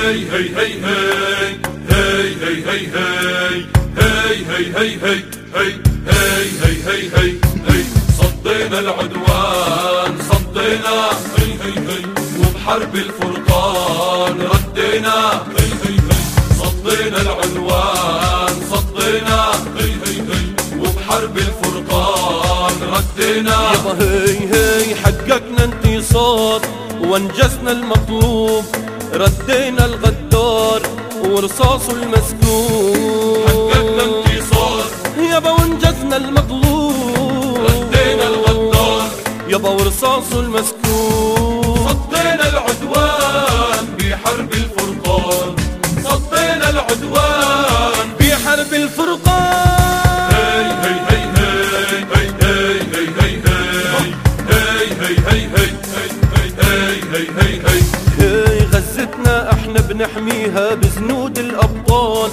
هي هي هي هي هي هي هي هي هي هي هي هي هي هي هي هي صدينا العدوان صدينا هي هي هي وبحرب الفرقان ردينا هي هي هي صدينا العدوان صدينا هي هي هي وبحرب الفرقان ردينا يابا هي هي حققنا انتصار وانجزنا المطلوب ردينا الغدار ورصاصه المسكوب حققنا انتصار يابا وانجزنا المطلوب ردينا الغدار يابا ورصاصه المسكوب صدينا العدوان بحرب الفرقان صدينا العدوان بحرب الفرقان هي هي هي إحنا بنحميها بزنود الأبطال.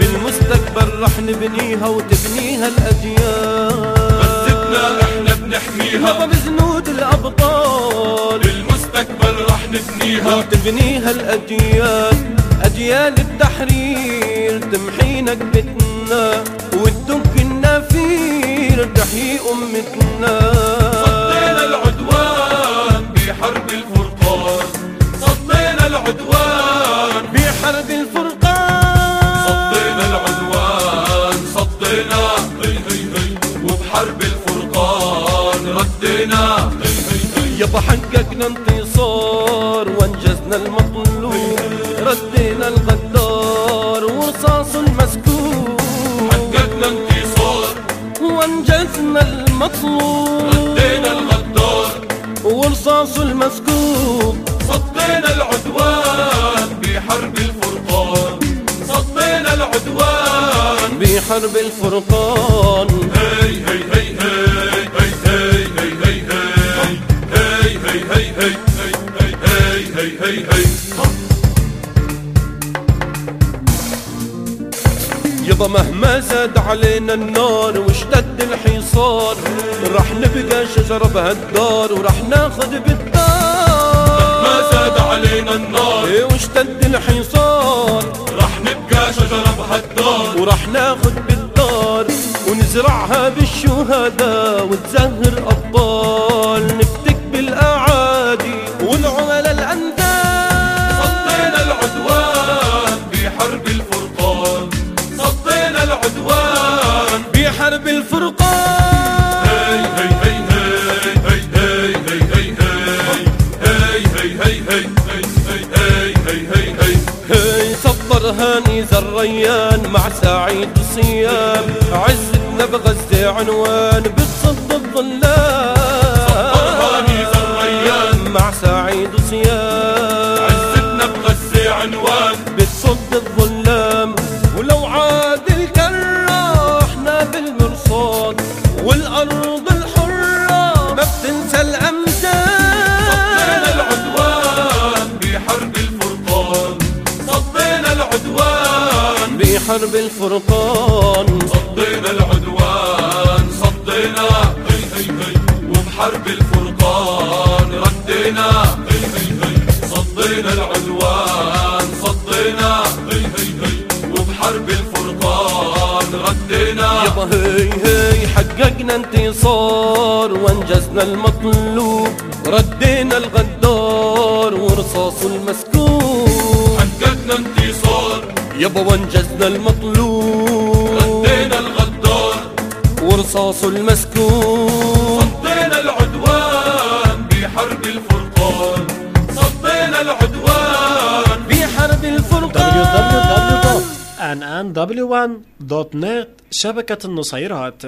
بالمستقبل رح نبنيها وتبنيها الأجيال. غزتنا إحنا بنحميها بزنود الأبطال. بالمستقبل رح نبنيها وتبنيها الأجيال. أجيال التحرير تمحينا قبتنا وتدق النفير تحيي أمتنا. صدينا العدوان بحرب الفرقان. صدينا العدوان بحرب الفرقان. صدينا العدوان صدينا. هي هي هي. وبحرب الفرقان ردينا. هي هي هي. يابا حققنا انتصار وانجزنا المطلوب. ردينا الغدار ورصاص المسكوب حققنا انتصار. وانجزنا المطلوب. ردينا الغدار. ورصاص المسكوب. بحرب الفرقان هي هي هي هي هي هي هي هي هي هي هي هي هي هي هي هي هي يابا مهما زاد علينا النار واشتد الحصار رح نبقى شجرة بهالدار ورح ناخد بالدار ما زاد علينا النار إيه واشتد الحصار ونزرعها بالشهداء وتزهر أبطال. نفتك بالأعادي والعملاء الأنداد. صدينا العدوان بحرب الفرقان. صدينا العدوان بحرب الفرقان. هاني زريان مع سعيد صيام عزتنا بغزة عنوان بتصد بحرب الفرقان. صدينا العدوان صدينا. هي هي هي. وبحرب الفرقان ردينا. هي هي هي. صدينا العدوان صدينا. هي هي هي. وبحرب الفرقان ردينا. يابا هي هي. حققنا انتصار وانجزنا المطلوب. ردينا الغدار ورصاص المسكوب. حققنا انتصار. يابا وانجزنا المطلوب ردينا الغدار ورصاص المسكوب صدينا العدوان بحرب الفرقان صدينا العدوان بحرب الفرقان www.nn1.net شبكة النصيرات